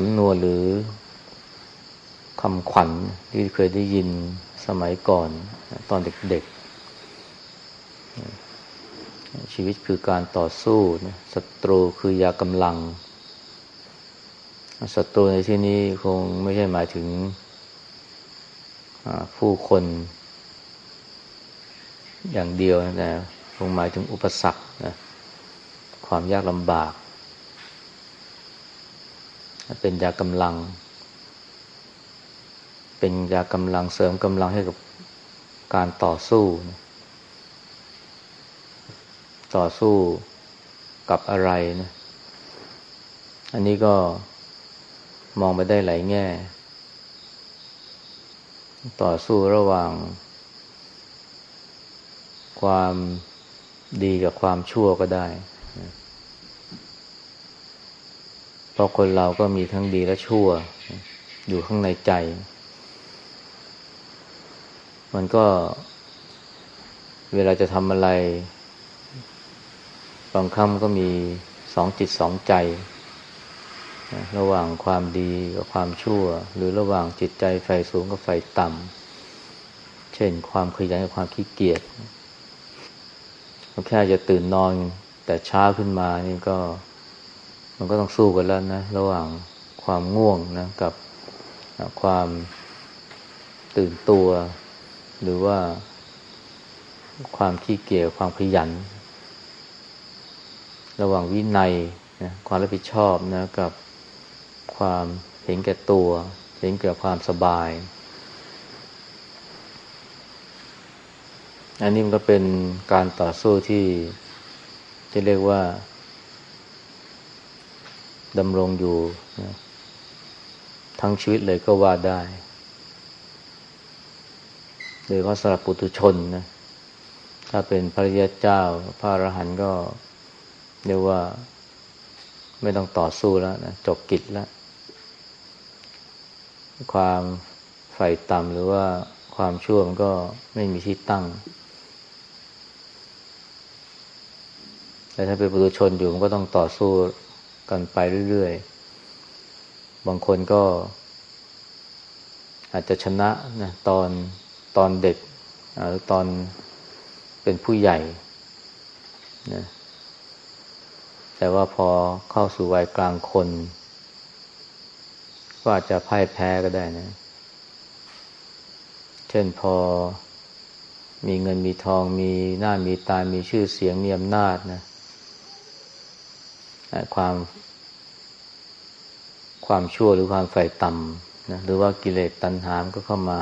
สำนวนหรือคำขวัญที่เคยได้ยินสมัยก่อนตอนเด็กๆ ชีวิตคือการต่อสู้ศัตรูคือยากำลังศัตรูในที่นี้คงไม่ใช่หมายถึงผู้คนอย่างเดียวนะคงหมายถึงอุปสรรคนะความยากลำบาก เป็นยากำลัง เป็นยากำลังเสริมกำลังให้กับการต่อสู้ ต่อสู้กับอะไรนะ อันนี้ก็มองไปได้หลายแง่ ต่อสู้ระหว่าง ความดีกับความชั่วก็ได้ เพ ราะคนเราก็มีทั้งดีและชั่ว อยู่ข้างในใจ มันก็ เวลาจะทำอะไร บางครั้งก็มีสองจิตสองใจ ระหว่างความดีกับความชั่ว หรือระหว่างจิตใจไฟสูงกับไฟต่ำ เช่นความขยันกับความขี้เกียจแค่จะตื่นนอนแต่เช้าขึ้นมานี่ก็ มันก็ต้องสู้กันแล้วนะ ระหว่างความง่วงนะ กับความตื่นตัว หรือว่าความขี้เกียจความขยัน ระหว่างวินัยนะความรับผิดชอบนะ กับความเห็นแก่ตัว เห็นแก่ความสบาย อันนี้มันก็เป็นการต่อสู้ที่จะเรียกว่า ดำรงอยู่นะทั้งชีวิตเลยก็ว่าได้โดยเฉพาะสำหรับปุถุชนนะ ถ้าเป็นพระยาเจ้า พระอรหันต์ก็เรียกว่าไม่ต้องต่อสู้แล้วนะจบกิจแล้ว ความใฝ่ต่ำหรือว่าความชั่วมันก็ไม่มีที่ตั้ง แต่ถ้าเป็นปุถุชนอยู่มันก็ต้องต่อสู้ กันไปเรื่อยๆ บางคนก็ อาจจะชนะนะตอนตอนเด็กหรือตอนเป็นผู้ใหญ่นะแต่ว่าพอเข้าสู่วัยกลางคน ก็อาจจะพ่ายแพ้ก็ได้นะ เช่นพอมีเงินมีทองมีหน้ามีตา มีชื่อเสียงมีอำนาจนะ ความ ความชั่วหรือความใฝ่ต่ำนะหรือว่ากิเลสตัณหามก็เข้ามา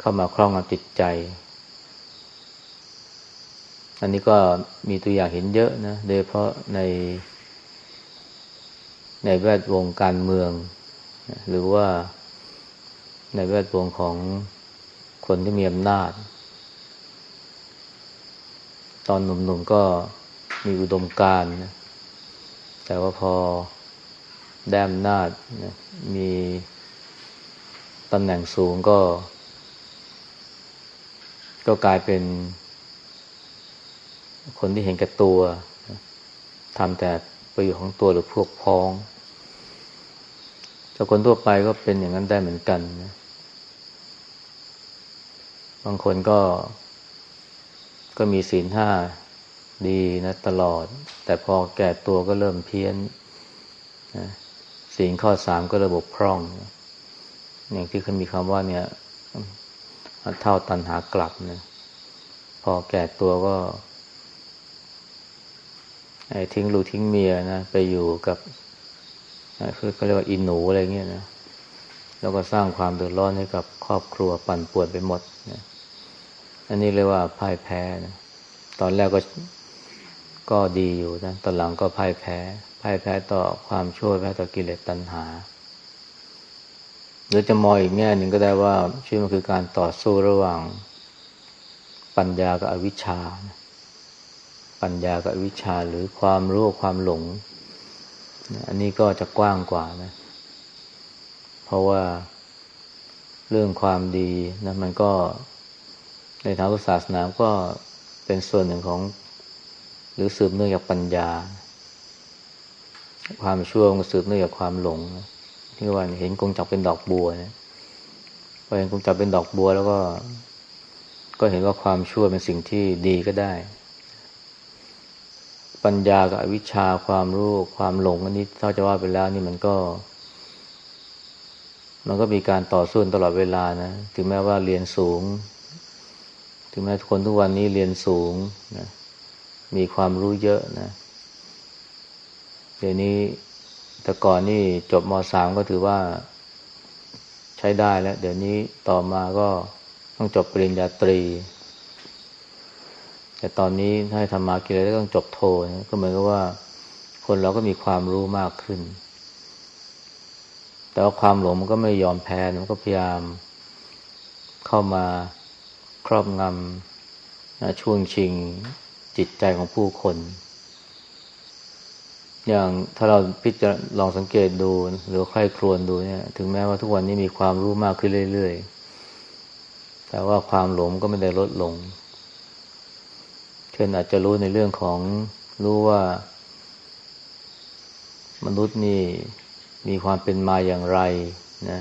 เข้ามาครองงำจิตใจ อันนี้ก็มีตัวอย่างเห็นเยอะนะโดยเพราะใน ในแวดวงการเมือง หรือว่าในแวดวงของคนที่มีอำนาจ ตอนหนุ่มๆก็ มีอุดมการนะแต่ว่าพอได้อำนาจนะมีตำแหน่งสูงก็ ก็กลายเป็น คนที่เห็นแก่ตัวทำแต่ประโยชน์ของตัวหรือพวกพ้องแต่คนทั่วไปก็เป็นอย่างนั้นได้เหมือนกันนะบางคนก็ก็มีศีลห้า ดีนะตลอด แต่พอแก่ตัวก็เริ่มเพี้ยนนะศีลข้อสามก็ระบบพร่อง อย่างที่เคยมีคำว่าเนี่ย เท่าตันหากลับนะพอแก่ตัวก็ทิ้งลูกทิ้งเมียนะไปอยู่กับคือเขาเรียกว่าอินหนูอะไรเงี้ยนะแล้วก็สร้างความเดือดร้อนให้กับครอบครัวปั่นป่วนไปหมดนะอันนี้เรียกว่าพ่ายแพ้นะตอนแรกก็ ก็ดีอยู่นะตอนหลังก็พ่ายแพ้พ่ายแพ้ต่อความชั่วแพ้ต่อกิเลสตัณหา หรือจะมองอีกแง่หนึ่งก็ได้ว่าชีวิตมันคือการต่อสู้ระหว่าง ปัญญากับอวิชชา ปัญญากับอวิชชาหรือความรู้ความหลง อันนี้ก็จะกว้างกว่านะ เพราะว่าเรื่องความดีนะมันก็ในทางศาสนาก็เป็นส่วนหนึ่งของ หรือสืบเนื่องจากปัญญา ความชั่วมันสืบเนื่องจากความหลงที่ว่าเห็นกงจักเป็นดอกบัวนะพอเห็นกงจักเป็นดอกบัว แล้วก็ ก็เห็นว่าความชั่วเป็นสิ่งที่ดีก็ได้ ปัญญากับวิชาความรู้ความหลงอันนี้ถ้าจะว่าไปแล้วนี่มันก็ มันก็มีการต่อสู้ตลอดเวลานะถึงแม้ว่าเรียนสูง ถึงแม้คนทุกวันนี้เรียนสูงนะ มีความรู้เยอะนะ เดี๋ยวนี้แต่ก่อนนี่จบมสามก็ถือว่าใช้ได้แล้ว เดี๋ยวนี้ต่อมาก็ต้องจบปริญญาตรี แต่ตอนนี้ถ้าทำมากิเลสต้องจบโทนะก็เหมือนกับว่า คนเราก็มีความรู้มากขึ้น แต่ว่าความหลงมันก็ไม่ยอมแพ้มันก็พยายามเข้ามาครอบงำช่วงชิง จิตใจของผู้คน อย่างถ้าเราพิจารลองสังเกตดู หรือใครครวญดูเนี่ย ถึงแม้ว่าทุกวันนี้มีความรู้มากขึ้นเรื่อยๆ แต่ว่าความหลงก็ไม่ได้ลดลง เช่นอาจจะรู้ในเรื่องของรู้ว่า มนุษย์นี่มีความเป็นมาอย่างไรนะ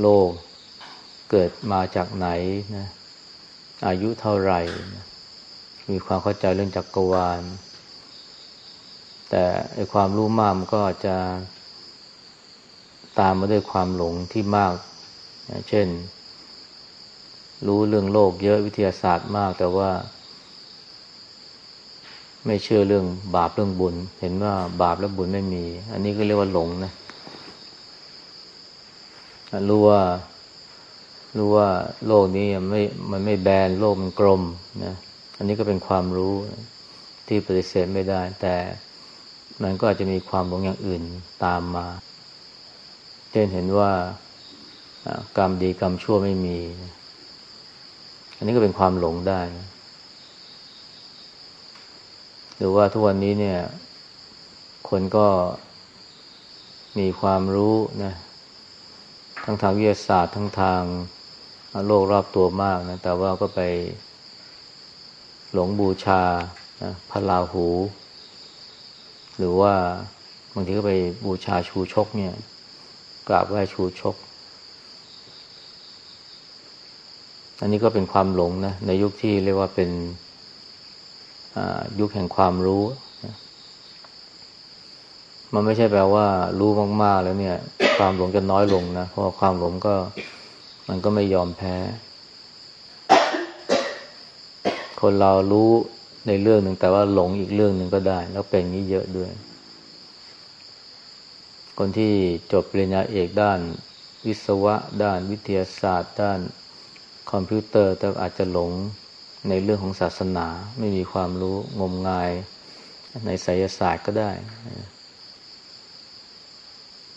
โลกเกิดมาจากไหนนะอายุเท่าไหร่นะ มีความเข้าใจเรื่องจักรวาล แต่ไอความรู้มากมันก็จะตามมาด้วยความหลงที่มาก เช่น รู้เรื่องโลกเยอะวิทยาศาสตร์มาก แต่ว่า ไม่เชื่อเรื่องบาปเรื่องบุญ เห็นว่าบาปและบุญไม่มี อันนี้ก็เรียกว่าหลงนะรู้ว่ารู้ว่าโลกนี้ไม่ มันไม่แบนโลกมันกลมนะ อันนี้ก็เป็นความรู้ที่ปฏิเสธไม่ได้ แต่มันก็อาจจะมีความหลงอย่างอื่นตามมาเช่นเห็นว่ากรรมดีกรรมชั่วไม่มี อันนี้ก็เป็นความหลงได้ หรือว่าทุกวันนี้เนี่ย คนก็มีความรู้นะทั้งทางวิทยาศาสตร์ทั้งทางโลกรอบตัวมากนะ แต่ว่าก็ไป หลงบูชาพระราหู หรือว่าบางทีก็ไปบูชาชูชกเนี่ย กราบไหว้ชูชก อันนี้ก็เป็นความหลงนะในยุคที่เรียกว่าเป็นยุคแห่งความรู้ มันไม่ใช่แปลว่า รู้มาก ๆ แล้วเนี่ย ความหลงจะน้อยลงนะ เพราะความหลงก็มันก็ไม่ยอมแพ้ คนเรารู้ในเรื่องหนึ่งแต่ว่าหลงอีกเรื่องหนึ่งก็ได้ แล้วเป็นนี้เยอะด้วย คนที่จบปริญญาเอกด้าน วิศวะ ด้านวิทยาศาสตร์ ด้านคอมพิวเตอร์ แต่อาจจะหลงในเรื่องของศาสนา ไม่มีความรู้งมงายในไสยศาสตร์ก็ได้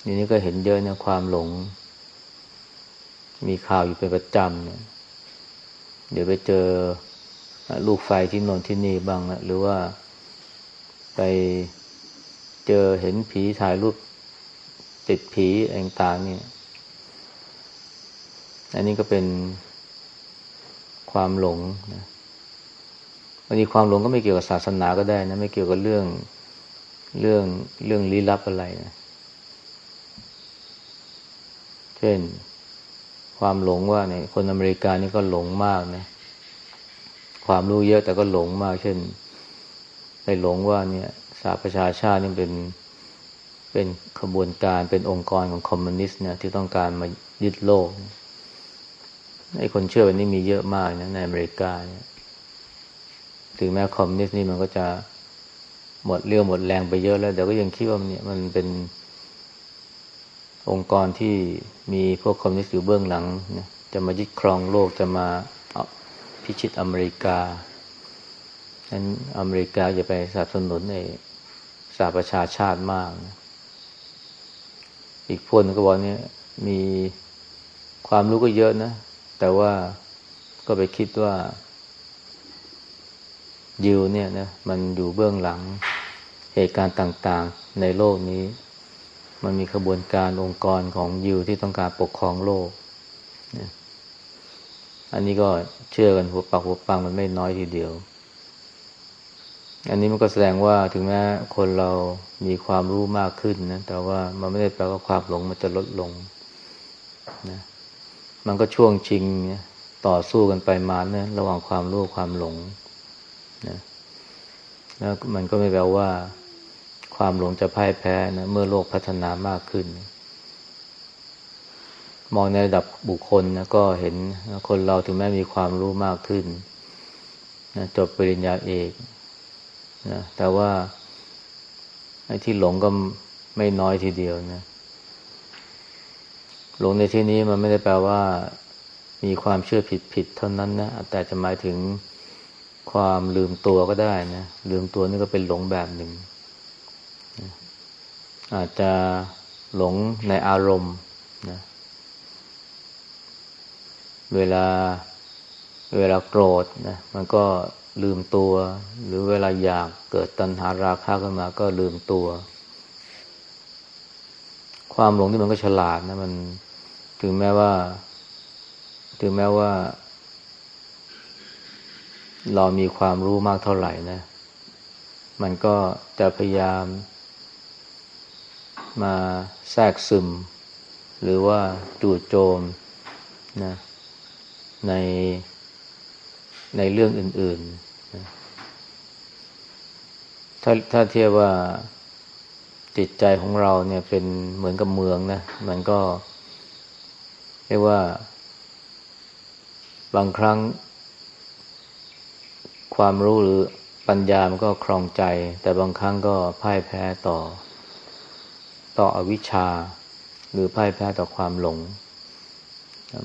นี่นี่ก็เห็นเยอะนะความหลง มีข่าวอยู่เป็นประจำเนี่ยเดี๋ยวไปเจอ ลูกไฟที่นนที่นี่บ้างหรือว่าไปเจอเห็นผีถ่ายรูปติดผีเองต่างนี่ยอันนี้ก็เป็นความหลงนะวันนี้ความหลงก็ไม่เกี่ยวกับศาสนาก็ได้นะไม่เกี่ยวกับเรื่องเรื่องเรื่องลี้ลับอะไรนะเช่น ความหลงว่าเนี่ยคนอเมริกานี่ก็หลงมากนะ ความรู้เยอะแต่ก็หลงมาก เช่นไปหลงว่าเนี่ยสหประชาชาตินี่เป็นเป็นขบวนการเป็นองค์กรของคอมมิวนิสต์เนี่ยที่ต้องการมายึดโลกไอ้คนเชื่อแบบนี้มีเยอะมากนะในอเมริกาเนี่ยถึงแม้คอมมิวนิสต์นี่มันก็จะหมดเรี่ยวหมดแรงไปเยอะแล้วแต่ก็ยังคิดว่ามันเนี่ยมันเป็นองค์กรที่มีพวกคอมมิวนิสต์อยู่เบื้องหลังจะมายึดครองโลกจะมา พิชิตอเมริกาฉะนั้นอเมริกาจะไปสนับสนุนในสหประชาชาติมากนะอีกพวกนึงก็บอกเนี่ยมีความรู้ก็เยอะนะ แต่ว่าก็ไปคิดว่ายิวเนี่ยนะมันอยู่เบื้องหลังเหตุการณ์ต่างๆ ในโลกนี้ มันมีขบวนการองค์กรของยิวที่ต้องการปกครองโลกนะ อันนี้ก็เชื่อกันหัวปากหัวปังมันไม่น้อยทีเดียว อันนี้มันก็แสดงว่าถึงแม้คนเรามีความรู้มากขึ้นนะ แต่ว่ามันไม่ได้แปลว่าความหลงมันจะลดลงนะมันก็ช่วงชิงต่อสู้กันไปมาเนี่ยระหว่างความรู้ความหลงนะแล้วมันก็ไม่แปลว่า ความหลงจะพ่ายแพ้นะเมื่อโลกพัฒนามากขึ้น มองในระดับบุคคลนะก็เห็นคนเราถึงแม้มีความรู้มากขึ้นนะจบปริญญาเอกนะแต่ว่าไอ้ที่หลงก็ไม่น้อยทีเดียวนะหลงในที่นี้มันไม่ได้แปลว่า มีความเชื่อผิดผิดเท่านั้นนะแต่จะหมายถึงความลืมตัวก็ได้นะลืมตัวนี่ก็เป็นหลงแบบหนึ่ง อาจจะหลงในอารมณ์นะ เวลาเวลาโกรธนะมันก็ลืมตัว หรือเวลาอยากเกิดตัณหาราคะขึ้นมาก็ลืมตัว ความหลงที่มันก็ฉลาดนะมันถึงแม้ว่า ถึงแม้ว่า เรามีความรู้มากเท่าไหร่นะ มันก็จะพยายาม มาแทรกซึม หรือว่าจู่โจมนะ ในในเรื่องอื่นๆ ถ้าถ้าเทียบว่าจิตใจของเราเนี่ยเป็นเหมือนกับเมืองนะ มันก็เรียกว่า บางครั้ง ความรู้หรือปัญญามันก็ครองใจ แต่บางครั้งก็พ่ายแพ้ต่อ ต่ออวิชชา หรือพ่ายแพ้ต่อความหลง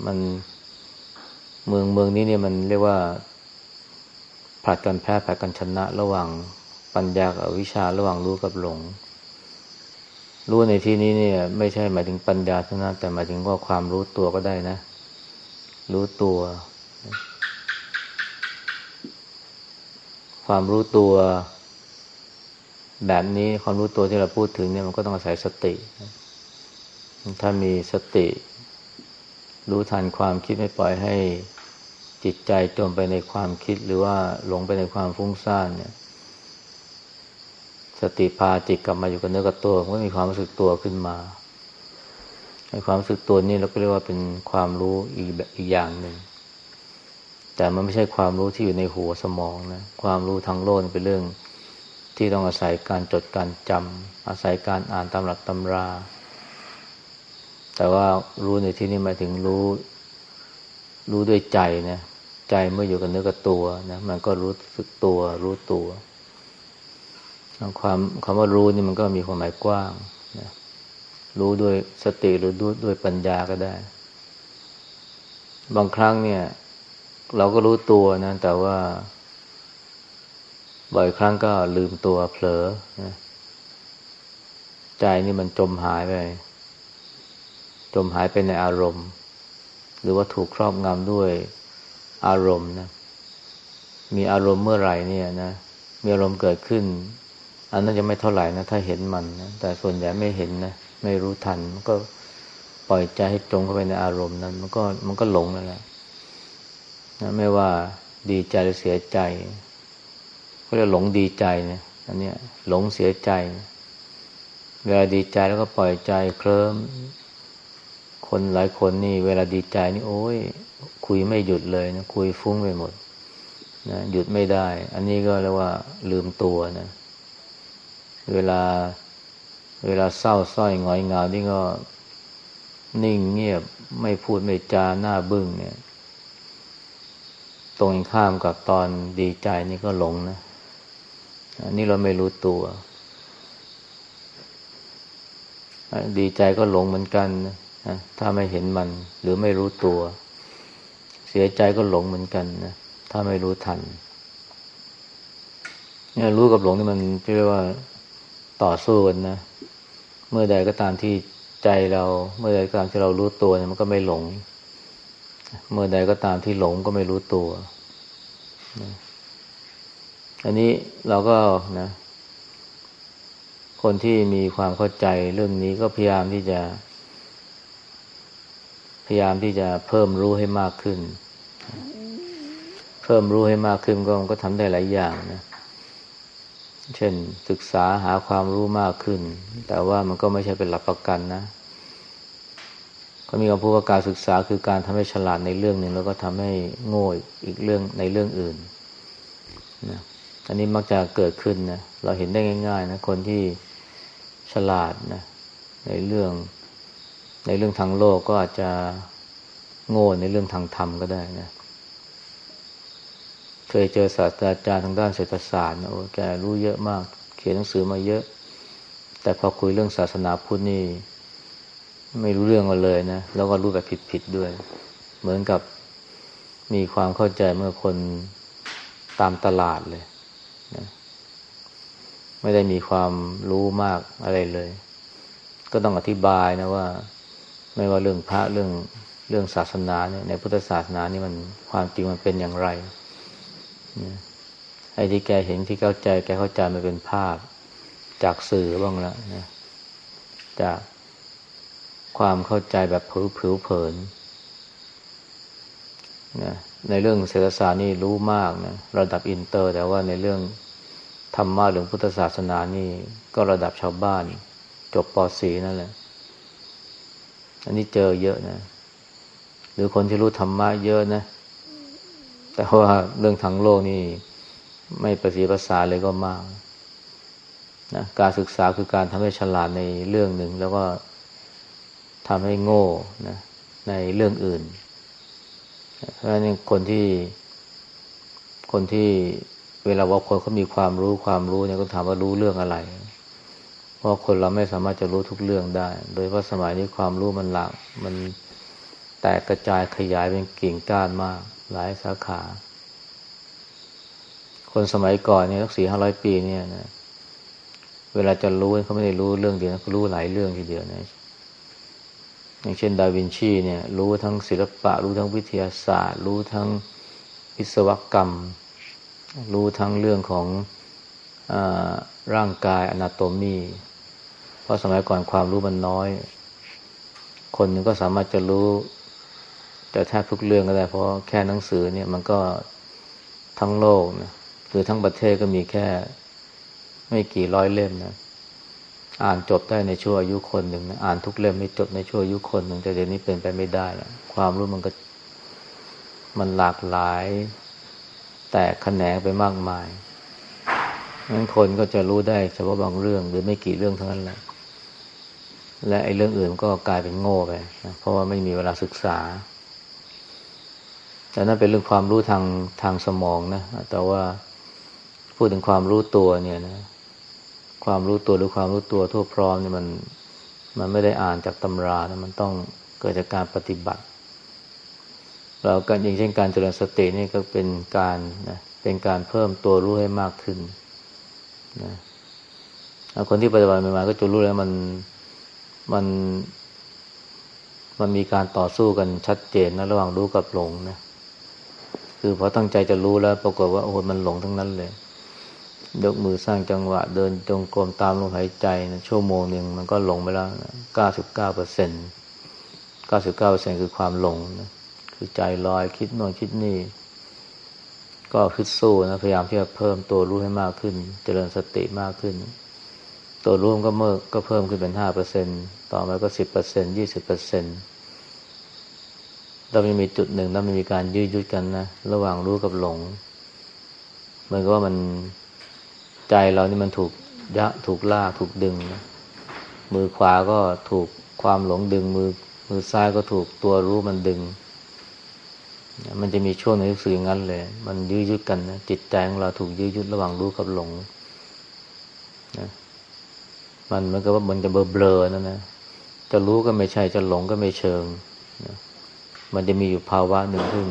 มัน เมืองเมืองนี้เนี่ยมันเรียกว่าผลัดกันแพ้ผลัดกันชนะ ระหว่างปัญญากับวิชาระหว่างรู้กับหลง รู้ในที่นี้เนี่ย ไม่ใช่หมายถึงปัญญาเท่านั้นแต่หมายถึงว่าความรู้ตัวก็ได้นะ รู้ตัว ความรู้ตัว แบบนี้ความรู้ตัวที่เราพูดถึงเนี่ยมันก็ต้องอาศัยสติ ถ้ามีสติ รู้ทันความคิดไม่ปล่อยให้ จิตใจจมไปในความคิดหรือว่าหลงไปในความฟุ้งซ่านเนี่ย สติพาจิตกลับมาอยู่กับเนื้อกับตัวมันก็มีความรู้สึกตัวขึ้นมาในความรู้สึกตัวนี้เราก็เรียกว่าเป็นความรู้อีกแบบอีกอย่างหนึ่งแต่มันไม่ใช่ความรู้ที่อยู่ในหัวสมองนะความรู้ทางโลกเป็นเรื่องที่ต้องอาศัยการจดการจำอาศัยการอ่านตำรับตำรา แต่ว่ารู้ในที่นี้หมายถึงรู้ รู้ด้วยใจนะใจเมื่ออยู่กับเนื้อกับตัวนะมันก็รู้สึกตัวรู้ตัวความคำว่ารู้นี่มันก็มีความหมายกว้างนะรู้ด้วยสติหรือรู้ด้วยปัญญาก็ได้ บางครั้งเนี่ย เราก็รู้ตัวนะแต่ว่า บ่อยครั้งก็ลืมตัวเผลอนะใจนี่มันจมหายไป จมหายไปในอารมณ์ หรือว่าถูกครอบงำด้วยอารมณ์นะ มีอารมณ์เมื่อไหร่เนี่ยนะ มีอารมณ์เกิดขึ้น อันนั้นจะไม่เท่าไหร่นะ ถ้าเห็นมันนะ แต่ส่วนใหญ่ไม่เห็นนะ ไม่รู้ทัน มันก็ปล่อยใจให้จมเข้าไปในอารมณ์นั้น มันก็มันก็หลงนั่นแหละนะไม่ว่าดีใจหรือเสียใจ ก็จะหลงดีใจเนี่ยอันเนี้ยหลงเสียใจ เวลาดีใจแล้วก็ปล่อยใจเคลิ้ม คนหลายคนนี่เวลาดีใจนี่โอ้ยคุยไม่หยุดเลยนะคุยฟุ้งไปหมดนะหยุดไม่ได้ อันนี้ก็เรียกว่าลืมตัวนะ เวลาเวลาเศร้าส้อยงอยเงานี่ก็นิ่งเงียบไม่พูดไม่จาหน้าบึ้งเนี่ย ตรงข้ามกับตอนดีใจนี่ก็หลงนะ อันนี้เราไม่รู้ตัว ดีใจก็หลงเหมือนกันนะ ถ้าไม่เห็นมันหรือไม่รู้ตัว เสียใจก็หลงเหมือนกันนะถ้าไม่รู้ทันเนี่ยรู้กับหลงนี่มันเรียกว่าต่อสู้กันนะเมื่อใดก็ตามที่ใจเรา เมื่อใดก็ตามที่เรารู้ตัวเนี่ยมันก็ไม่หลง เมื่อใดก็ตามที่หลงก็ไม่รู้ตัวนะอันนี้เราก็นะ คนที่มีความเข้าใจเรื่องนี้ก็พยายามที่จะ พยายามที่จะเพิ่มรู้ให้มากขึ้น เพิ่มรู้ให้มากขึ้นก็มันก็ทำได้หลายอย่างนะ เช่นศึกษาหาความรู้มากขึ้น แต่ว่ามันก็ไม่ใช่เป็นหลักประกันนะ ก็มีคำพูดว่าการศึกษาคือการทำให้ฉลาดในเรื่องหนึ่งแล้วก็ทำให้โง่อีกเรื่องในเรื่องอื่นนะอันนี้มักจะเกิดขึ้นนะ เราเห็นได้ง่าย ๆ นะ คนที่ฉลาดนะ ในเรื่อง ในเรื่องทางโลกก็อาจจะโง่ในเรื่องทางธรรมก็ได้นะ เคยเจอศาสตราจารย์ทางด้านเศรษฐศาสตร์นะโอ้แกรู้เยอะมาก เขียนหนังสือมาเยอะ แต่พอคุยเรื่องศาสนาพุทธนี่ ไม่รู้เรื่องมาเลยนะ แล้วก็รู้แบบผิดๆด้วย เหมือนกับมีความเข้าใจเมื่อคนตามตลาดเลยนะไม่ได้มีความรู้มากอะไรเลย ก็ต้องอธิบายนะว่า ไม่ว่าเรื่องพระเรื่องเรื่องศาสนาเนี่ยในพุทธศาสนานี่มันความจริงมันเป็นอย่างไรไอ้ที่แกเห็นที่เข้าใจแกเข้าใจมันเป็นภาพ จากสื่อบ้างแล้วนะจากความเข้าใจแบบผิวผิวเผินนะในเรื่องเศรษฐศาสตร์นี่รู้มากนะระดับอินเตอร์ แต่ว่าในเรื่องธรรมะหรือพุทธศาสนานี่ก็ระดับชาวบ้าน จบป .4 นั่นแหละ อันนี้เจอเยอะนะ หรือคนที่รู้ธรรมะเยอะนะ แต่ว่าเรื่องทางโลกนี่ไม่ประสีภาษาเลยก็มากนะการศึกษาคือการทำให้ฉลาดในเรื่องหนึ่ง แล้วก็ทำให้โง่นะในเรื่องอื่น เพราะฉะนั้นคนที่ คนที่เวลาว่าคนเขามีความรู้ความรู้เนี่ยก็ถามว่ารู้เรื่องอะไร เพราะคนเราไม่สามารถจะรู้ทุกเรื่องได้ โดยเพราะสมัยนี้ความรู้มันหลากมันแตกกระจายขยายเป็นกิ่งก้านมาก หลายสาขา คนสมัยก่อนเนี่ยสักสี่ห้าร้อยปีเนี่ยนะ เวลาจะรู้เขาไม่ได้รู้เรื่องเดียวเขารู้หลายเรื่องทีเดียวนะอย่างเช่น ดาวินชีเนี่ย รู้ทั้งศิลปะ รู้ทั้งวิทยาศาสตร์ รู้ทั้งวิศวกรรม รู้ทั้งเรื่องของอร่างกายอนาโตมี ราะสมัยก่อนความรู้มันน้อย คนหนึ่งก็สามารถจะรู้จะแทบทุกเรื่องก็ได้ เพราะแค่หนังสือเนี่ยมันก็ทั้งโลกนะหรือทั้งประเทศก็มีแค่ ไม่กี่ร้อยเล่มนะอ่านจบได้ในช่วงอายุคนหนึ่งนะอ่านทุกเล่มไม่จบในช่วงอายุคนหนึ่งแต่เดี๋ยวนี้เป็นไปไม่ได้แล้วความรู้มันก็ มันหลากหลาย แตกแขนงไปมากมายงั้นคนก็จะรู้ได้เฉพาะบางเรื่องหรือไม่กี่เรื่องเท่านั้นแหละ และไอ้เรื่องอื่นก็กลายเป็นโง่ไปนะเพราะว่าไม่มีเวลาศึกษา แต่นั่นเป็นเรื่องความรู้ทางทางสมองนะ แต่ว่าพูดถึงความรู้ตัวเนี่ยนะ ความรู้ตัวหรือความรู้ตัวทั่วพร้อมเนี่ยมันมันไม่ได้อ่านจากตำรานะมันต้องเกิดจากการปฏิบัติ เราการอย่างเช่นการเจริญสตินี่ก็เป็นการนะเป็นการเพิ่มตัวรู้ให้มากขึ้นนะคนที่ปฏิบัติใหม่ๆก็จะรู้แล้วมัน มัน มันมีการต่อสู้กันชัดเจนนะระหว่างรู้กับหลงนะคือพอตั้งใจจะรู้แล้ว ปรากฏว่าโอ้มันหลงทั้งนั้นเลย ยกมือสร้างจังหวะ เดินจงกรมตามลมหายใจนะชั่วโมงหนึ่งมันก็หลงไปแล้วเก้าสิบเก้าเปอร์เซ็นเก้าสิบเก้าเปอร์เซ็นคือความหลงนะคือใจลอยคิดโน่นคิดนี่ ก็คิดสู้นะพยายามที่จะเพิ่มตัวรู้ให้มากขึ้น เจริญสติมากขึ้น ตัวรู้ก็เมื่อก็เพิ่มขึ้นเป็นห้าเปอร์เซ็นต่อมาก็สิบเปอร์เซ็นยี่สิบเปอร์เซ็นเราไม่มีจุดหนึ่งแล้วมันมีการยืดยุดกันนะ ระหว่างรู้กับหลงเหมือนกับว่ามันใจเรานี่มันถูกยะถูกล่าถูกดึงนะมือขวาก็ถูกความหลงดึง มือมือซ้ายก็ถูกตัวรู้มันดึง มันจะมีช่วงในสื่องั้นเลย มันยื้อยุดกันนะจิตใจของเราถูกยื้อยุดระหว่างรู้กับหลงนะ มันมันก็ว่ามันจะเบลอเบลอนั่นนะจะรู้ก็ไม่ใช่จะหลงก็ไม่เชิงนะมันจะมีอยู่ภาวะหนึ่งซึ่ง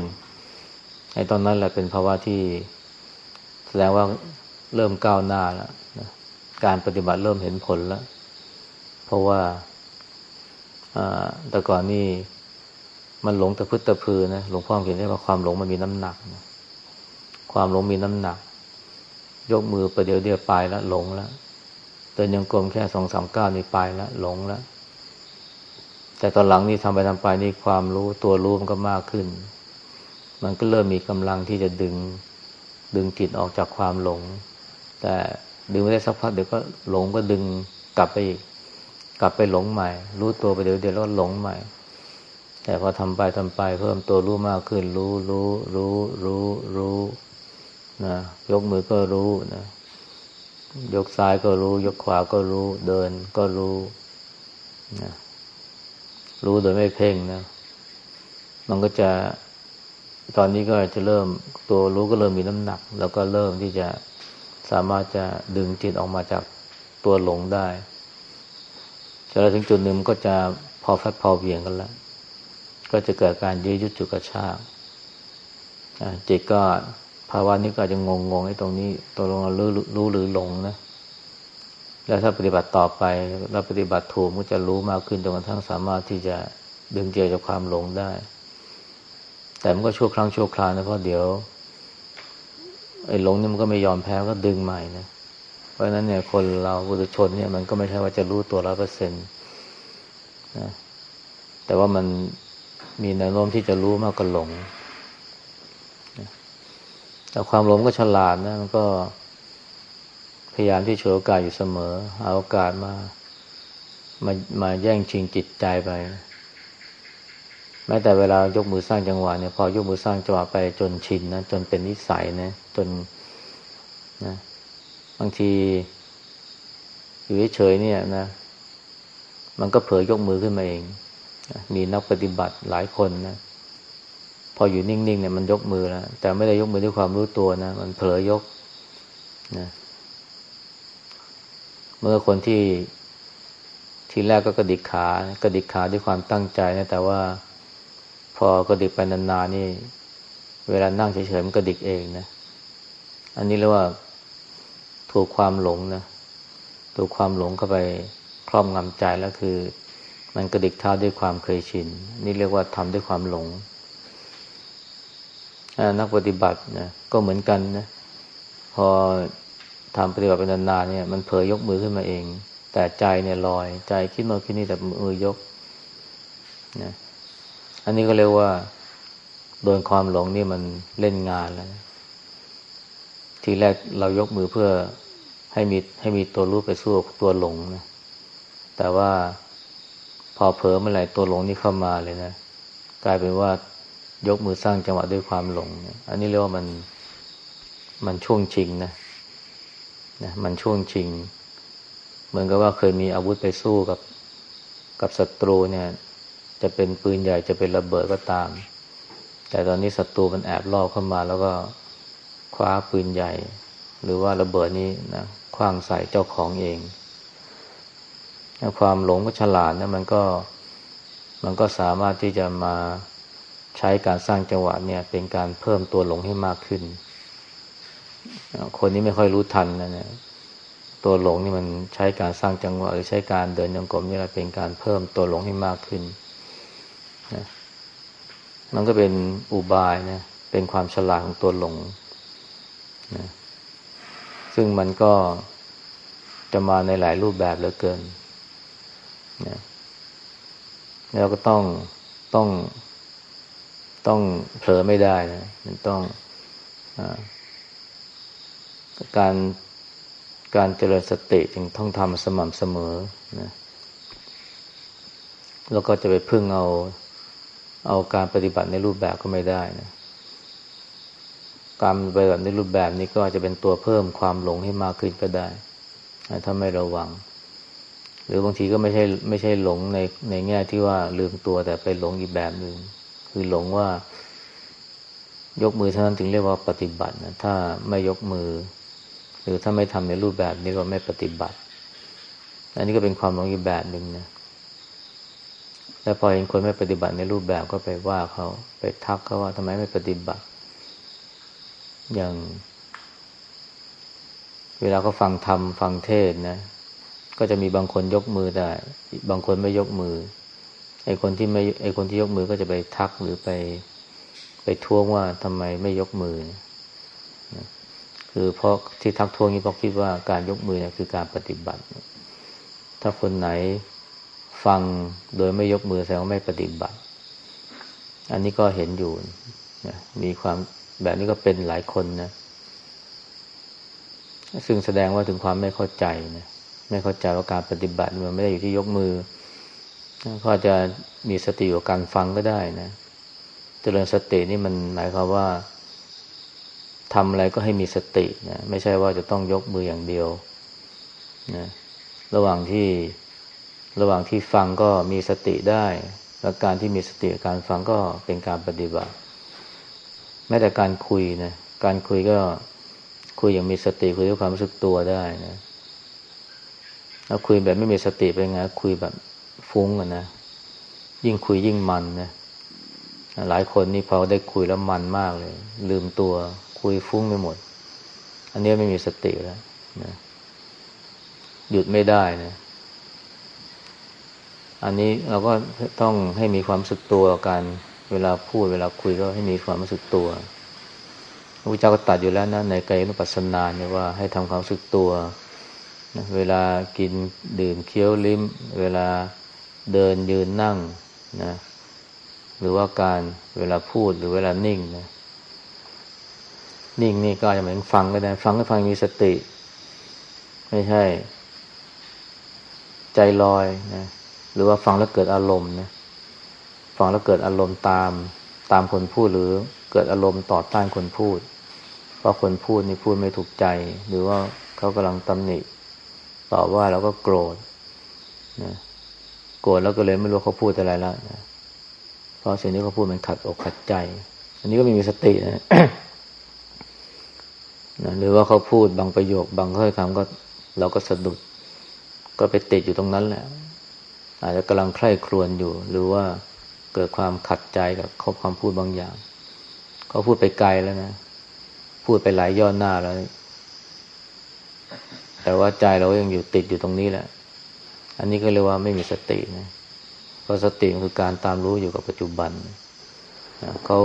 ไอ้ตอนนั้นแหละเป็นภาวะที่แสดงว่าเริ่มก้าวหน้าแล้วนะการปฏิบัติเริ่มเห็นผลแล้ว เพราะว่าแต่ก่อนนี่มันหลงแต่พึ่ตะพือนะหลวงพ่อเห็นได้ว่าความหลงมันมีน้ำหนักนะความหลงมีน้ำหนัก ยกมือประเดี๋ยวเดียวไปแล้วหลงแล้ว เดินยังกลมแค่สองสามก้าวนี่ไปแล้วหลงแล้ว แต่ตอนหลังนี่ทำไปทำไปนี่ความรู้ตัวรู้มันก็มากขึ้น มันก็เริ่มมีกำลังที่จะดึงดึงจิตออกจากความหลง แต่ดึงไม่ได้สักพักเดี๋ยวก็หลงก็ดึงกลับไปอีก กลับไปหลงใหม่ รู้ตัวไปเดี๋ยวเดี๋ยวแล้วก็หลงใหม่ แต่พอทำไปทำไป เพิ่มตัวรู้มากขึ้น รู้รู้รู้รู้รู้นะยกมือก็รู้นะ ยกซ้ายก็รู้ ยกขวาก็รู้ เดินก็รู้นะรู้โดยไม่เพ่งนะ มันก็จะตอนนี้ก็จะเริ่มตัวรู้ก็เริ่มมีน้ำหนัก แล้วก็เริ่มที่จะสามารถจะดึงจิตออกมาจากตัวหลงได้จะถึงจุดหนึ่งก็จะพอฟัดพอเวียงกันแล้ว ก็จะเกิดการยืดยุดจุกกระชากจิตก็ ภาวะนี้ก็จะงงงไอ้ตรงนี้ตัวลงรู้รู้หรือหลงนะ แล้วถ้าปฏิบัติต่อไปเราปฏิบัติถูกมันจะรู้มากขึ้นจนกระทั่งสามารถที่จะดึงเจจากความหลงได้ แต่มันก็ชั่วครั้งชั่วคราวนะเพราะเดี๋ยวไอ้หลงนี่มันก็ไม่ยอมแพ้ก็ดึงใหม่นะเพราะฉะนั้นเนี่ยคนเราบุตรชนเนี่ยมันก็ไม่ใช่ว่าจะรู้ตัวร้อยเปอร์เซ็นต์นะแต่ว่ามันมีแนวโน้มที่จะรู้มากกว่าหลง แต่ความหลงก็ฉลาดนะมันก็พยายามที่ฉวยโอกาสอยู่เสมอเอาโอกาสมามามาแย่งชิงจิตใจไป แม้แต่เวลายกมือสร้างจังหวะเนี่ยพอยกมือสร้างจังหวะไปจนชินนะจนเป็นนิสัยนะจนนะบางทีอยู่เฉยๆเนี่ยนะ มันก็เผยยกมือขึ้นมาเอง มีนักปฏิบัติหลายคนนะ พออยู่นิ่งๆเนี่ยมันยกมือแล้วแต่ไม่ได้ยกมือด้วยความรู้ตัวนะมันเผลอยกนะเมื่อคนที่ทีแรกก็กระดิกขากระดิกขาด้วยความตั้งใจนะแต่ว่าพอกระดิกไปนานๆนี่ เวลานั่งเฉยๆมันกระดิกเองนะอันนี้เรียกว่าถูกความหลงนะถูกความหลงเข้าไปครอบงำใจแล้วคือ มันกระดิกเท้าด้วยความเคยชิน นี่เรียกว่าทำด้วยความหลง นักปฏิบัตินะก็เหมือนกันนะพอทำปฏิบัติเป็นนานๆเนี่ย มันเผยยกมือขึ้นมาเอง แต่ใจเนี่ยลอย ใจคิดมาคิดนี่แต่มือยกนะอันนี้ก็เรียกว่า โดนความหลงนี่มันเล่นงานแล้วทีแรกเรายกมือเพื่อให้มีให้มีตัวรู้ไปสู้ตัวหลงนะแต่ว่าพอเผลอเมื่อไหร่ตัวหลงนี่เข้ามาเลยนะกลายเป็นว่า ยกมือสร้างจังหวะด้วยความหลง อันนี้เรียกว่ามันมันช่วงชิงนะนะมันช่วงชิง เหมือนกับว่าเคยมีอาวุธไปสู้กับกับศัตรูเนี่ย จะเป็นปืนใหญ่จะเป็นระเบิดก็ตาม แต่ตอนนี้ศัตรูมันแอบล่อเข้ามา แล้วก็คว้าปืนใหญ่ หรือว่าระเบิดนี้นะคว้างใส่เจ้าของเองความหลงก็ฉลาดนะมันก็มันก็สามารถที่จะมา ใช้การสร้างจังหวะเนี่ย เป็นการเพิ่มตัวหลงให้มากขึ้น คนนี้ไม่ค่อยรู้ทันนะเนี่ยตัวหลงนี่มันใช้การสร้างจังหวะ หรือใช้การเดินยงกลมนี่แหละเป็นการเพิ่มตัวหลงให้มากขึ้นนะมันก็เป็นอุบายนะเป็นความฉลาดของตัวหลงนะซึ่งมันก็จะมาในหลายรูปแบบเหลือเกินนะแล้วก็ต้องต้อง ต้องเผลอไม่ได้นะมันต้องอการการเจริญสติจึงต้องทำสม่ำเสมอนะแล้วก็จะไปพึ่งเอาเอาการปฏิบัติในรูปแบบก็ไม่ได้นะการปฏิบัติในรูปแบบนี้ก็อาจจะเป็นตัวเพิ่มความหลงให้มากขึ้นก็ได้ ถ้าไม่ระวัง หรือบางทีก็ไม่ใช่ไม่ใช่หลงในในแง่ที่ว่าลืมตัวแต่ไปหลงอีกแบบหนึ่ง คือหลงว่ายกมือเท่านั้นถึงเรียกว่าปฏิบัตินะถ้าไม่ยกมือ หรือถ้าไม่ทำในรูปแบบนี้ก็ไม่ปฏิบัติ อันนี้ก็เป็นความหลงอีกแบบหนึ่งนะแล้วพอเห็นคนไม่ปฏิบัติในรูปแบบก็ไปว่าเขาไปทักเขาว่าทำไมไม่ปฏิบัติ อย่าง เวลาเขาฟังธรรมฟังเทศนะ ก็จะมีบางคนยกมือได้บางคนไม่ยกมือ ไอ้คนที่ไม่ไอ้คนที่ยกมือก็จะไปทักหรือไปไปท้วงว่าทำไมไม่ยกมือนะคือเพราะที่ทักท้วงนี้เพราะคิดว่าการยกมือเนี่ยคือการปฏิบัติ ถ้าคนไหนฟังโดยไม่ยกมือแสดงว่าไม่ปฏิบัติ อันนี้ก็เห็นอยู่นะมีความแบบนี้ก็เป็นหลายคนนะซึ่งแสดงว่าถึงความไม่เข้าใจนะไม่เข้าใจว่าการปฏิบัติมันไม่ได้อยู่ที่ยกมือ ก็อาจจะมีสติกับการฟังก็ได้นะ เจริญสตินี่มันหมายความว่าทำอะไรก็ให้มีสตินะไม่ใช่ว่าจะต้องยกมืออย่างเดียวนะระหว่างที่ระหว่างที่ฟังก็มีสติได้ และการที่มีสติการฟังก็เป็นการปฏิบัติ แม้แต่การคุยนะการคุยก็คุยอย่างมีสติคุยด้วยความรู้สึกตัวได้นะถ้าคุยแบบไม่มีสติเป็นไงคุยแบบ ฟุ้งอะนะ ยิ่งคุยยิ่งมันนะหลายคนนี่พอได้คุยแล้วมันมากเลย ลืมตัวคุยฟุ้งไปหมด อันนี้ไม่มีสติแล้วนะหยุดไม่ได้นะ อันนี้เราก็ต้องให้มีความสึกตัวกัน เวลาพูดเวลาคุยก็ให้มีความรู้สึกตัวพระเจ้าก็ตัดอยู่แล้วนะในไกายนุปัสสนาเนี่ยว่าให้ทำความรู้สึกตัวนะเวลากินดื่มเคี้ยวลิ้ม เวลา เดินยืนนั่งนะหรือว่าการเวลาพูดหรือเวลานิ่งนะนิ่งนี่ก็จะเหมือนฟังก็ได้ ฟังก็ฟังมีสติ ไม่ใช่ ใจลอยนะหรือว่าฟังแล้วเกิดอารมณ์นะฟังแล้วเกิดอารมณ์ตามตามคนพูดหรือเกิดอารมณ์ต่อต้านคนพูด เพราะคนพูดนี่พูดไม่ถูกใจ หรือว่าเขากำลังตำหนิต่อว่าเราก็โกรธนะ กรธแล้วก็เลยไม่รู้เขาพูดอะไรแล้วนะเพราะสิ่งที่เขาพูดมันขัดอกขัดใจ อันนี้ก็ไม่มีสตินะนะหรือว่าเขาพูดบางประโยค บางข้อคำก็ เราก็สะดุด ก็ไปติดอยู่ตรงนั้นแหละอาจจะกำลังใคร่ครวญอยู่ หรือว่าเกิดความขัดใจกับข้อความพูดบางอย่าง เขาพูดไปไกลแล้วนะพูดไปหลายย่อหน้าแล้ว แต่ว่าใจเรายังอยู่ติดอยู่ตรงนี้แหละ อันนี้ก็เรียกว่าไม่มีสตินะเพราะสติคือการตามรู้อยู่กับปัจจุบันนะเขา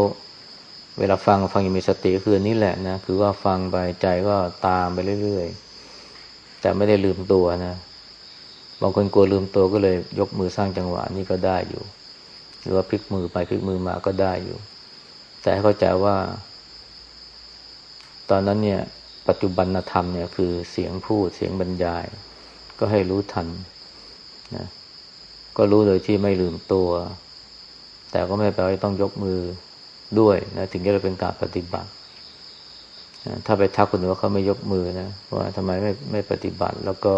เวลาฟังฟังอย่างมีสติคือนี่แหละนะคือว่าฟังไปใจก็ตามไปเรื่อยๆแต่ไม่ได้ลืมตัวนะบางคนกลัวลืมตัวก็เลยยกมือสร้างจังหวะนี่ก็ได้อยู่ หรือว่าพลิกมือไปพลิกมือมาก็ได้อยู่ แต่ให้เข้าใจว่า ตอนนั้นเนี่ย ปัจจุบันธรรมเนี่ยคือเสียงพูดเสียงบรรยาย ก็ให้รู้ทัน นะก็รู้โดยที่ไม่ลืมตัว แต่ก็ไม่แปลว่าต้องยกมือด้วยนะถึงจะเป็นการปฏิบัติถ้าไปทักคนอื่นว่าเขาไม่ยกมือนะว่าทำไมไม่ไม่ปฏิบัติ แล้วก็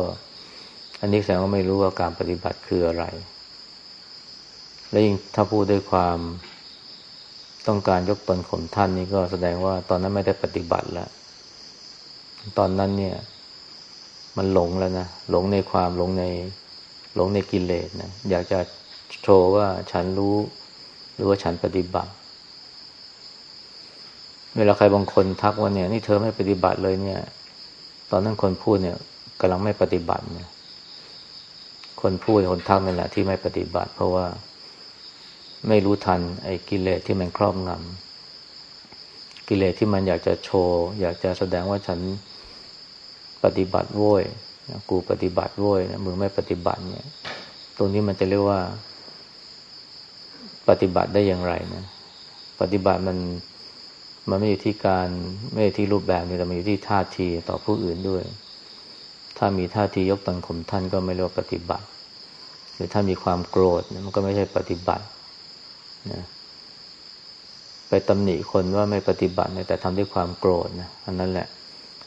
อันนี้แสดงว่าไม่รู้ว่าการปฏิบัติคืออะไร และยิ่งถ้าพูดด้วยความต้องการยกตนข่มท่านนี่ก็แสดงว่าตอนนั้นไม่ได้ปฏิบัติแล้ว ตอนนั้นเนี่ย มันหลงแล้วนะหลงในความหลงใน หลงในกิเลสนะอยากจะโชว์ว่าฉันรู้ หรือว่าฉันปฏิบัติ เวลาใครบางคนทักว่าเนี่ย นี่เธอไม่ปฏิบัติเลยเนี่ย ตอนนั้นคนพูดเนี่ยกำลังไม่ปฏิบัติเนี่ยคนพูดคนทักนั่นแหละที่ไม่ปฏิบัติ เพราะว่าไม่รู้ทันไอ้กิเลสที่มันครอบงำกิเลสที่มันอยากจะโชว์ อยากจะแสดงว่าฉันปฏิบัติโว้ย กูปฏิบัติโว้ยมึงไม่ปฏิบัติเนี่ยตรงนี้มันจะเรียกว่า ปฏิบัติได้อย่างไรนะปฏิบัติมันมันไม่อยู่ที่การไม่อยู่ที่รูปแบบนี่แต่มันอยู่ที่ท่าทีต่อผู้อื่นด้วย ถ้ามีท่าทียกตนข่มท่านก็ไม่เรียกว่าปฏิบัติ หรือถ้ามีความโกรธมันก็ไม่ใช่ปฏิบัตินะไปตำหนิคนว่าไม่ปฏิบัติแต่ทำด้วยความโกรธนะอันนั้นแหละ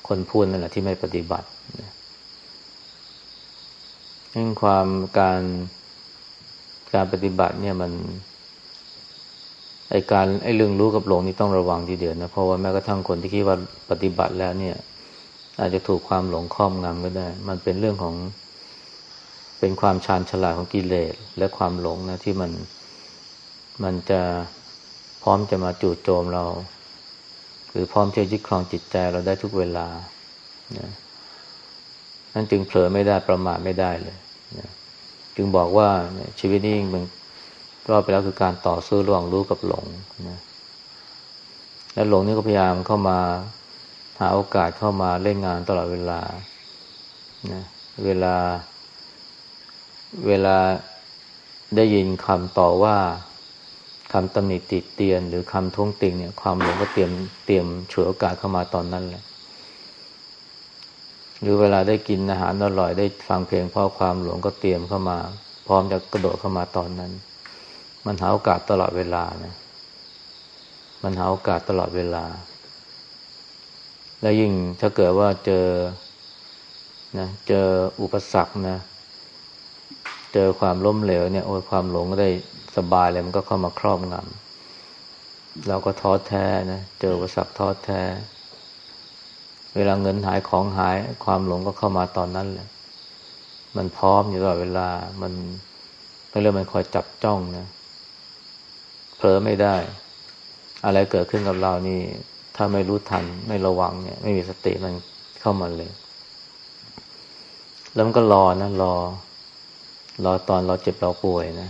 คนพูดนั่นแหละที่ไม่ปฏิบัตินะ เรื่องความการการปฏิบัติเนี่ยมันไอการไอเรื่องรู้กับหลงนี่ต้องระวังทีเดียวนะ เพราะว่าแม้กระทั่งคนที่คิดว่าปฏิบัติแล้วเนี่ย อาจจะถูกความหลงครอบงำก็ได้ มันเป็นเรื่องของ เป็นความชาญฉลาดของกิเลสและความหลงนะที่มันมันจะพร้อมจะมาจู่โจมเรา หรือพร้อมจะยึดครองจิตใจเราได้ทุกเวลานะนั่นจึงเผลอไม่ได้ประมาทไม่ได้เลย จึงบอกว่าชีวิตนี้มันรอบไปแล้วคือการต่อสู้ระหว่างรู้กับหลงนะแล้วหลงนี่ก็พยายามเข้ามาหาโอกาสเข้ามาเล่นงานตลอดเวลานะเวลา เวลาได้ยินคำต่อว่าคำตำหนิติดเตียน หรือคำท้วงติงเนี่ย ความหลงก็เตรียมเตรียมฉวยโอกาสเข้ามาตอนนั้นแหละ หรือเวลาได้กินอาหารอร่อยได้ฟังเพลงเพราะความหลงก็เตรียมเข้ามา พร้อมจะกระโดดเข้ามาตอนนั้น มันหาโอกาสตลอดเวลานะ มันหาโอกาสตลอดเวลา แล้วยิ่งถ้าเกิดว่าเจอนะเจออุปสรรคนะ เจอความล้มเหลวเนี่ยโอ้ยความหลงก็ได้สบายเลยมันก็เข้ามาครอบงำเราก็ท้อแท้นะ เจออุปสรรคท้อแท้ เวลาเงินหายของหายความหลงก็เข้ามาตอนนั้นแหละ มันพร้อมอยู่ตลอดเวลา มันเรื่องมันคอยจับจ้องนะเผลอไม่ได้ อะไรเกิดขึ้นกับเรานี่ ถ้าไม่รู้ทัน ไม่ระวังเนี่ย ไม่มีสติมันเข้ามาเลย แล้วมันก็รอนะรอ รอตอนเราเจ็บเราป่วยนะ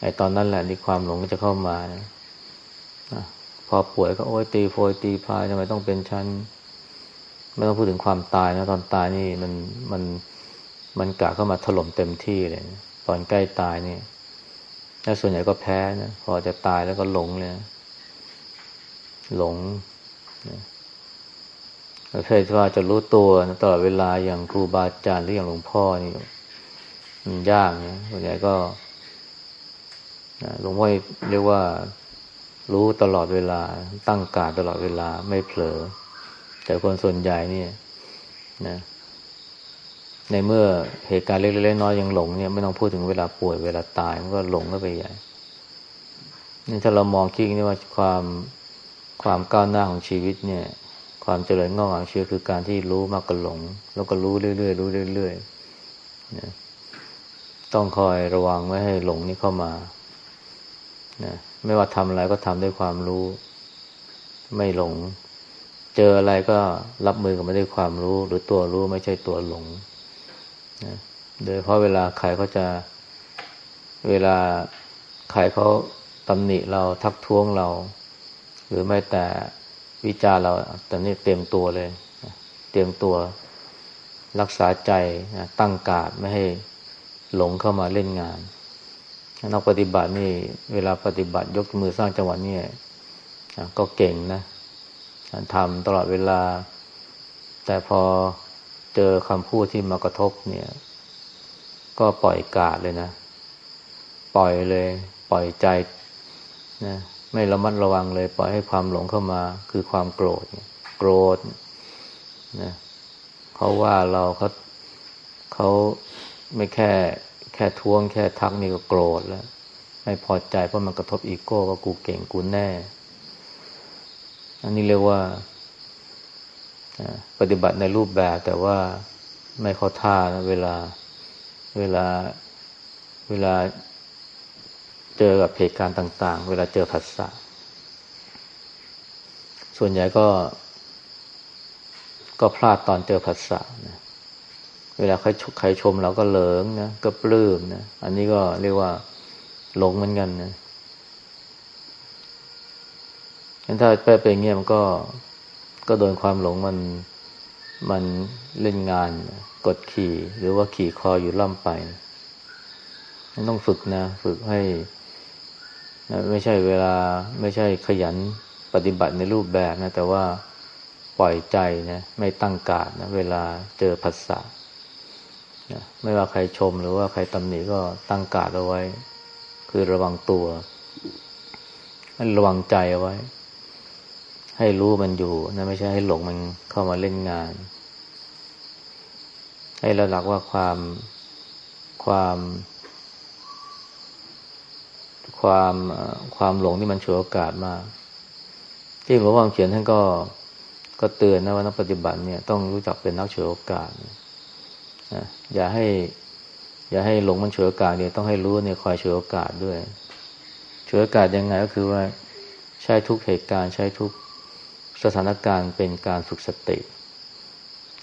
ไอ้ตอนนั้นแหละที่ความหลงก็จะเข้ามานะพอป่วยก็โอ้ยตีโฟยตีพายทำไมต้องเป็นชั้น ไม่ต้องพูดถึงความตายนะ ตอนตายนี่มันมันมันกะเข้ามาถล่มเต็มที่เลยนะตอนใกล้ตายนี่แล้วส่วนใหญ่ก็แพ้นะพอจะตายแล้วก็หลงเลยหลงนะประเภทว่าจะรู้ตัวตลอดเวลาอย่างครูบาอาจารย์หรืออย่างหลวงพ่อนี่มันยากนะส่วนใหญ่ก็หลวงพ่อเรียกว่ารู้ตลอดเวลา ตั้งการตลอดเวลาไม่เผลอ แต่คนส่วนใหญ่เนี่ยนะในเมื่อเหตุการณ์เล็กๆน้อยๆยังหลงเนี่ยไม่ต้องพูดถึงเวลาป่วยเวลาตายมันก็หลงก็ไปใหญ่นี่ถ้าเรามองคิดนี่ว่าความความก้าวหน้าของชีวิตเนี่ย ความเจริญงอกงามชีวิตคือการที่รู้มากกว่าหลง แล้วก็รู้เรื่อยๆรู้เรื่อยๆนะต้องคอยระวังไม่ให้หลงนี้เข้ามานะไม่ว่าทำอะไรก็ทำด้วยความรู้ ไม่หลง เจออะไรก็รับมือกับมันด้วยความรู้ หรือตัวรู้ไม่ใช่ตัวหลงนะโดยเพราะเวลาใครเขาจะ เวลาใครเขาตำหนิเราทักท้วงเรา หรือไม่แต่วิจารเราตอนนี้เตรียมตัวเลย เตรียมตัวรักษาใจตั้งกาดไม่ให้หลงเข้ามาเล่นงานนักปฏิบัตินี่ เวลาปฏิบัติยกมือสร้างจังหวะนี่ก็เก่งนะ ทำตลอดเวลา แต่พอเจอคำพูดที่มากระทบเนี่ย ก็ปล่อยกาดเลยนะ ปล่อยเลย ปล่อยใจนะไม่ระมัดระวังเลย ปล่อยให้ความหลงเข้ามา คือความโกรธ โกรธนะเขาว่าเราเขาเขาไม่แค่แค่ท้วงแค่ทักนี่ก็โกรธแล้ว ไม่พอใจเพราะมันกระทบอีโก้ก็กูเก่งกูแน่ อันนี้เรียกว่าปฏิบัติในรูปแบบแต่ว่าไม่เข้าท่านะเวลาเวลาเวลาเจอกับเหตุการณ์ต่าง ๆ เวลาเจอผัสสะส่วนใหญ่ก็ ก็พลาดตอนเจอผัสสะนะเวลาใครใครชมเราก็เหลิงนะก็ปลื้มนะ อันนี้ก็เรียกว่าหลงเหมือนกันนะ ถ้าแปเป็นเงี้ยมันก็ก็โดนความหลงมันมันเล่นงานกดขี่ หรือว่าขี่คออยู่ล่ำไปมันต้องฝึกนะ ฝึกให้นะไม่ใช่เวลาไม่ใช่ขยันปฏิบัติในรูปแบบนะ แต่ว่าปล่อยใจนะไม่ตั้งกาดนะเวลาเจอภาษานะไม่ว่าใครชมหรือว่าใครตำหนิก็ตั้งกาดเอาไว้ คือระวังตัวให้ระวังใจเอาไว้ ให้รู้มันอยู่นะไม่ใช่ให้หลงมันเข้ามาเล่นงาน ให้ระลักว่าความความ ความความหลงที่มันฉวยโอกาสมาที่หลวงพ่อเขียนท่านก็ก็เตือนนะว่านักปฏิบัติเนี่ยต้องรู้จักเป็นนักฉวยโอกาสนะอย่าให้ อย่าให้หลงมันฉวยโอกาสเนี่ยต้องให้รู้เนี่ยคอยฉวยโอกาสด้วยฉวยโอกาสยังไงก็คือว่า ใช้ทุกเหตุการณ์ใช้ทุก สถานการณ์เป็นการฝึกสติ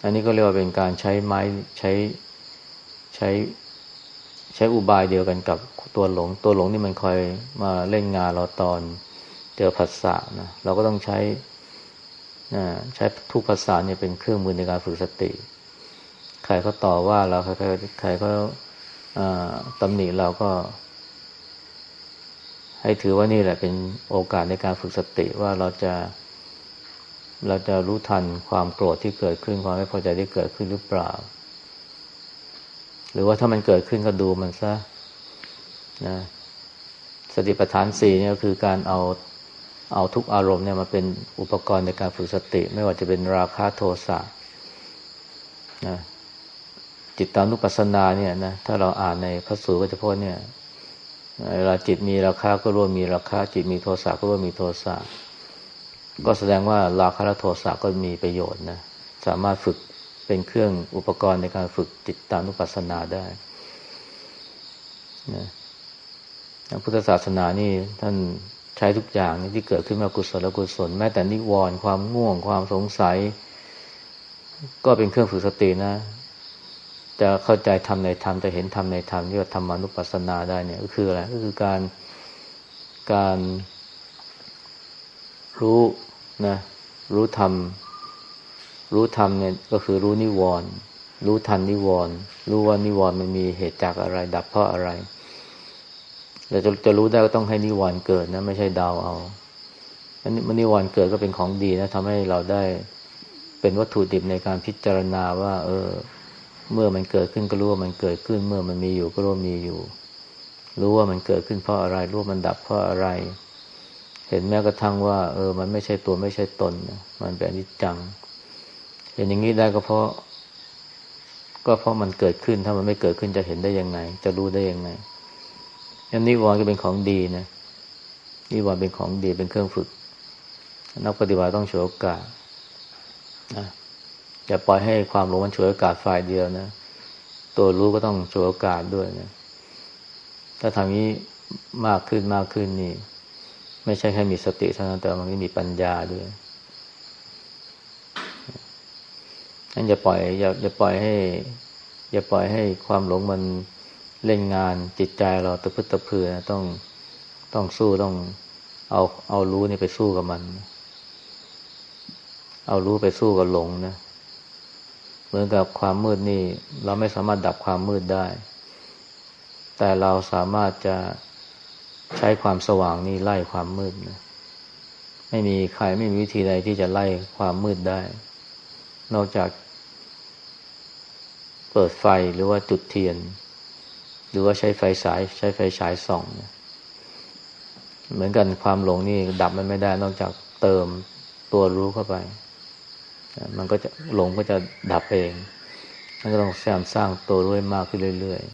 อันนี้ก็เรียกว่าเป็นการใช้ไม้ใช้ใช้ใช้อุบายเดียวกันกับตัวหลง ตัวหลงนี่มันคอยมาเล่นงานเราตอนเจอภาษานะเราก็ต้องใช้นะใช้ทุกภาษาเนี่ยเป็นเครื่องมือในการฝึกสติ ใครเขาต่อว่าเราใครใครเขาตำหนิเราก็ ให้ถือว่านี่แหละเป็นโอกาสในการฝึกสติว่าเราจะ เราจะรู้ทันความโกรธที่เกิดขึ้นความไม่พอใจที่เกิดขึ้นหรือเปล่า หรือว่าถ้ามันเกิดขึ้นก็ดูมันซะนะสติปัฏฐานสี่เนี่ยคือการเอาเอาทุกอารมณ์เนี่ยมาเป็นอุปกรณ์ในการฝึกสติ ไม่ว่าจะเป็นราคะโทสะนะจิตตานุปัสสนาเนี่ยนะถ้าเราอ่านในพระสูตรก็จะพบเนี่ยเวลาจิตมีราคะก็ร่วมมีราคะจิตมีโทสะก็ร่วมมีโทสะ ก็แสดงว่าราคะและโทสะก็มีประโยชน์นะ สามารถฝึกเป็นเครื่องอุปกรณ์ในการฝึกจิตตานุปัสสนาได้นะพุทธศาสนานี่ท่านใช้ทุกอย่างที่เกิดขึ้นมากุศลและกุศล แม้แต่นิวรณ์ความง่วงความสงสัย ก็เป็นเครื่องฝึกสตินะ จะเข้าใจธรรมในธรรมจะเห็นธรรมในธรรมที่ว่าธรรมานุปัสสนาได้เนี่ยก็คืออะไรก็คือการการ รู้นะรู้ธรรม รู้ธรรมเนี่ยก็คือรู้นิวรณ์รู้ทันนิวรณ์รู้ว่านิวรณ์มันมีเหตุจากอะไร ดับเพราะอะไรเราจะจะรู้ได้ก็ต้องให้นิวรณ์เกิดนะไม่ใช่ดาวเอาอันนี้มันนิวรณ์เกิดก็เป็นของดีนะทำให้เราได้เป็นวัตถุดิบในการพิจารณาว่า เออ เมื่อมันเกิดขึ้นก็รู้ว่ามันเกิดขึ้น เมื่อมันมีอยู่ก็รู้มีอยู่ รู้ว่ามันเกิดขึ้นเพราะอะไร รู้ว่ามันดับเพราะอะไร เห็นแม้กระทั่งว่า เออ มันไม่ใช่ตัวไม่ใช่ตนนะมันเป็นอนิจจัง เห็นอย่างนี้ได้ก็เพราะ ก็เพราะมันเกิดขึ้น ถ้ามันไม่เกิดขึ้นจะเห็นได้ยังไง จะรู้ได้ยังไงยันนิวรณ์ก็เป็นของดีนะนิวรณ์เป็นของดีเป็นเครื่องฝึก นักปฏิบัติต้องฉวยโอกาสนะอย่าปล่อยให้ความหลงมันฉวยโอกาสฝ่ายเดียวนะตัวรู้ก็ต้องฉวยโอกาสด้วยนะถ้าทำนี้มากขึ้นมากขึ้นนี่ ไม่ใช่แค่มีสติเท่านั้นแต่มันก็มีปัญญาด้วยนั่นอย่าปล่อยอย่าอย่าปล่อยให้ อย่าปล่อยให้ความหลงมันเล่นงานจิตใจเราตะพึดตะพือนะต้องต้องสู้ต้องเอาเอารู้นี่ไปสู้กับมัน เอารู้ไปสู้กับหลงนะเหมือนกับความมืดนี่ เราไม่สามารถดับความมืดได้ แต่เราสามารถจะ ใช้ความสว่างนี่ไล่ความมืดนะไม่มีใครไม่มีวิธีใดที่จะไล่ความมืดได้ นอกจาก เปิดไฟหรือว่าจุดเทียน หรือว่าใช้ไฟสาย ใช้ไฟฉายส่องเหมือนกันความหลงนี่ดับมันไม่ได้ นอกจากเติมตัวรู้เข้าไป มันก็จะหลงก็จะดับเองมันก็ต้องพยายามสร้างตัวรู้ให้มากขึ้นเรื่อย ๆ